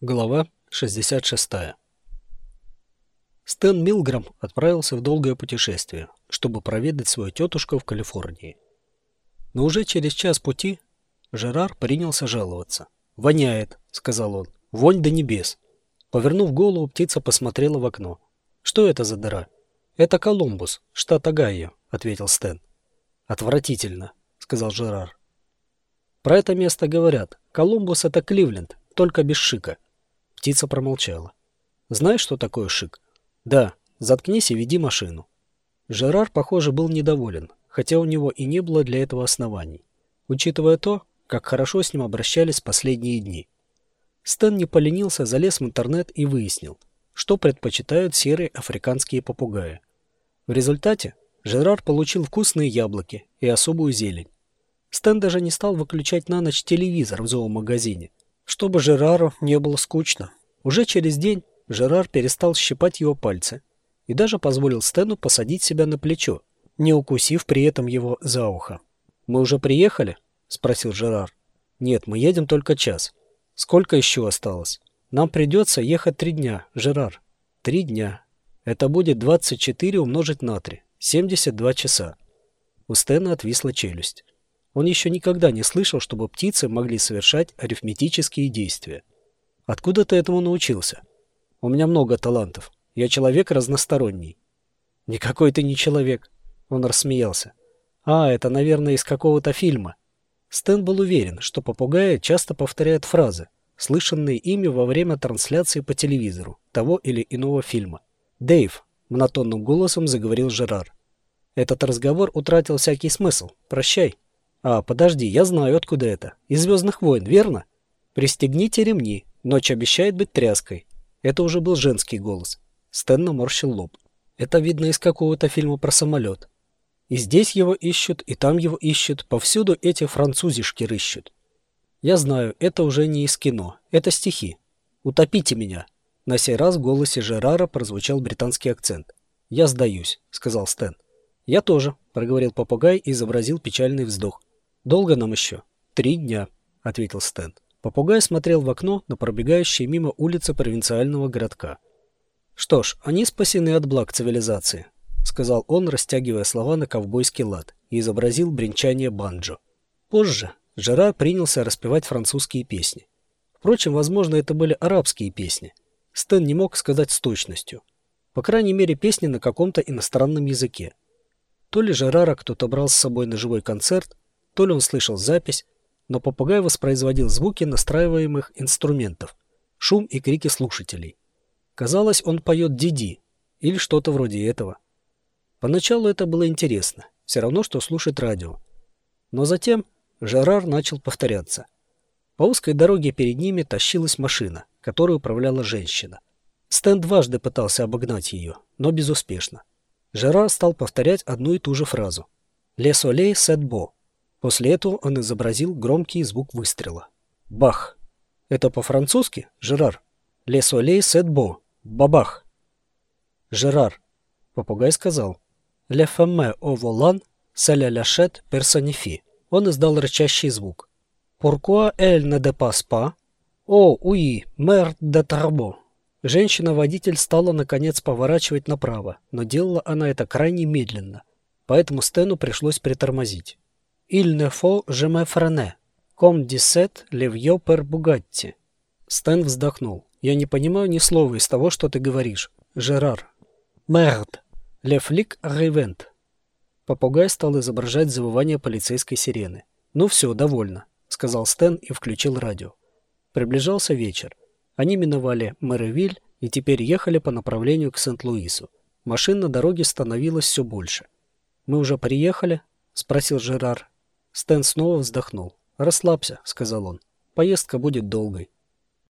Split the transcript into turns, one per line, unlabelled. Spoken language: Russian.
Глава 66. Стэн Милграм отправился в долгое путешествие, чтобы проведать свою тетушку в Калифорнии. Но уже через час пути Жерар принялся жаловаться. «Воняет», — сказал он, — «вонь до небес». Повернув голову, птица посмотрела в окно. «Что это за дыра?» «Это Колумбус, штат Огайо», — ответил Стэн. «Отвратительно», — сказал Жерар. «Про это место говорят. Колумбус — это Кливленд, только без шика». Птица промолчала. «Знаешь, что такое шик?» «Да. Заткнись и веди машину». Жерар, похоже, был недоволен, хотя у него и не было для этого оснований, учитывая то, как хорошо с ним обращались последние дни. Стэн не поленился, залез в интернет и выяснил, что предпочитают серые африканские попугаи. В результате Жерар получил вкусные яблоки и особую зелень. Стэн даже не стал выключать на ночь телевизор в зоомагазине, чтобы Жерару не было скучно. Уже через день Жерар перестал щипать его пальцы и даже позволил Стэну посадить себя на плечо, не укусив при этом его за ухо. «Мы уже приехали?» – спросил Жерар. «Нет, мы едем только час. Сколько еще осталось? Нам придется ехать три дня, Жерар. Три дня. Это будет 24 умножить на 3. 72 часа». У Стэна отвисла челюсть. Он еще никогда не слышал, чтобы птицы могли совершать арифметические действия. Откуда ты этому научился? У меня много талантов. Я человек разносторонний. Никакой ты не человек. Он рассмеялся. А, это, наверное, из какого-то фильма. Стэн был уверен, что попугаи часто повторяют фразы, слышанные ими во время трансляции по телевизору того или иного фильма. «Дэйв», — монотонным голосом заговорил Жерар. «Этот разговор утратил всякий смысл. Прощай». А, подожди, я знаю, откуда это. Из «Звездных войн», верно? Пристегните ремни. Ночь обещает быть тряской. Это уже был женский голос. Стэн наморщил лоб. Это видно из какого-то фильма про самолет. И здесь его ищут, и там его ищут. Повсюду эти французишки рыщут. Я знаю, это уже не из кино. Это стихи. Утопите меня. На сей раз в голосе Жерара прозвучал британский акцент. «Я сдаюсь», — сказал Стэн. «Я тоже», — проговорил попугай и изобразил печальный вздох. «Долго нам еще?» «Три дня», — ответил Стэн. Попугай смотрел в окно на пробегающие мимо улицы провинциального городка. «Что ж, они спасены от благ цивилизации», — сказал он, растягивая слова на ковбойский лад, и изобразил бренчание банджо. Позже Жерар принялся распевать французские песни. Впрочем, возможно, это были арабские песни. Стэн не мог сказать с точностью. По крайней мере, песни на каком-то иностранном языке. То ли Жерара кто-то брал с собой на живой концерт, то ли он слышал запись, но попугай воспроизводил звуки настраиваемых инструментов, шум и крики слушателей. Казалось, он поет «Диди» или что-то вроде этого. Поначалу это было интересно, все равно, что слушать радио. Но затем Жерар начал повторяться. По узкой дороге перед ними тащилась машина, которую управляла женщина. Стэн дважды пытался обогнать ее, но безуспешно. Жерар стал повторять одну и ту же фразу. «Ле солей сет бо» После этого он изобразил громкий звук выстрела. Бах! Это по-французски, Жерар? «Ле солей сет бо». Бабах! Жерар. Попугай сказал. «Ле фemme о волан, се ля ляшет персонифи». Он издал рычащий звук. «Pourquoi elle ne dépasse pas?» «О, уи, мэр де Тарбо». Женщина-водитель стала, наконец, поворачивать направо, но делала она это крайне медленно, поэтому Стэну пришлось притормозить. Il ne faut jamais freiner. Comme disait le vieux père Bugatti. Стэн вздохнул. Я не понимаю ни слова из того, что ты говоришь. Жерар. Мерд. Flic arrivent. Попугай стал изображать завывание полицейской сирены. «Ну все, довольно», — сказал Стэн и включил радио. Приближался вечер. Они миновали Мэревиль и теперь ехали по направлению к Сент-Луису. Машин на дороге становилось все больше. «Мы уже приехали?» — спросил Жерар. Стэн снова вздохнул. «Расслабься», — сказал он. «Поездка будет долгой».